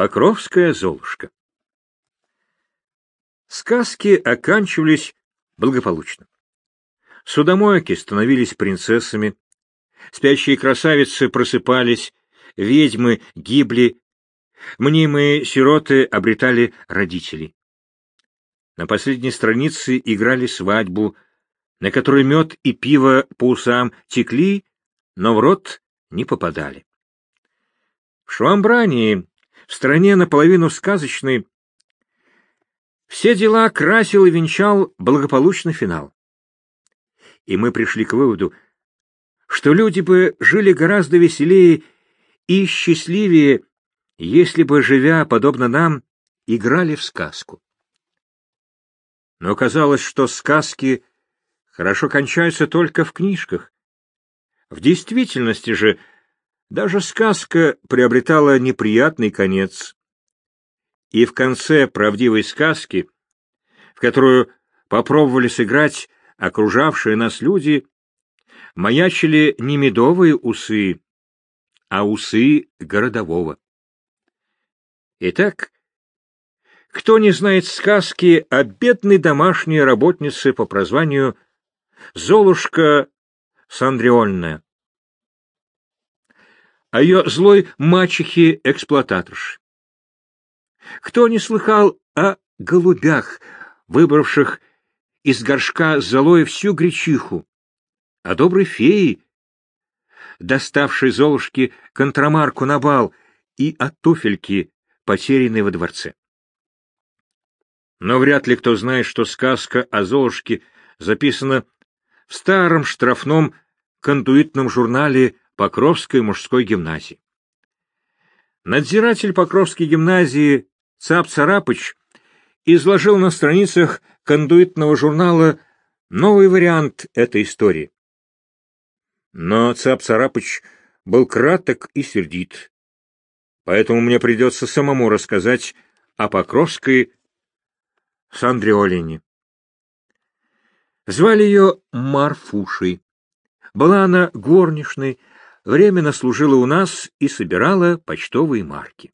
Покровская Золушка. Сказки оканчивались благополучно. Судомойки становились принцессами, спящие красавицы просыпались, ведьмы гибли, мнимые сироты обретали родителей. На последней странице играли свадьбу, на которой мед и пиво по усам текли, но в рот не попадали. В Швамбрании, в стране наполовину сказочной, все дела красил и венчал благополучный финал. И мы пришли к выводу, что люди бы жили гораздо веселее и счастливее, если бы, живя подобно нам, играли в сказку. Но казалось, что сказки хорошо кончаются только в книжках. В действительности же даже сказка приобретала неприятный конец. И в конце правдивой сказки, в которую попробовали сыграть окружавшие нас люди, маячили не медовые усы, а усы городового. Итак, кто не знает сказки о бедной домашней работнице по прозванию Золушка Сандриольная? О ее злой мачехе-эксплуататорше? Кто не слыхал о голубях, выбравших из горшка с всю гречиху, о доброй фее, доставшей Золушке контрамарку на бал, и о туфельке, потерянной во дворце? Но вряд ли кто знает, что сказка о Золушке записана в старом штрафном кондуитном журнале Покровской мужской гимназии. Надзиратель Покровской гимназии Цап Царапыч изложил на страницах кондуитного журнала новый вариант этой истории. Но Цап Царапыч был краток и сердит, поэтому мне придется самому рассказать о Покровской Сандриолине. Звали ее Марфушей. Была она горничной, временно служила у нас и собирала почтовые марки.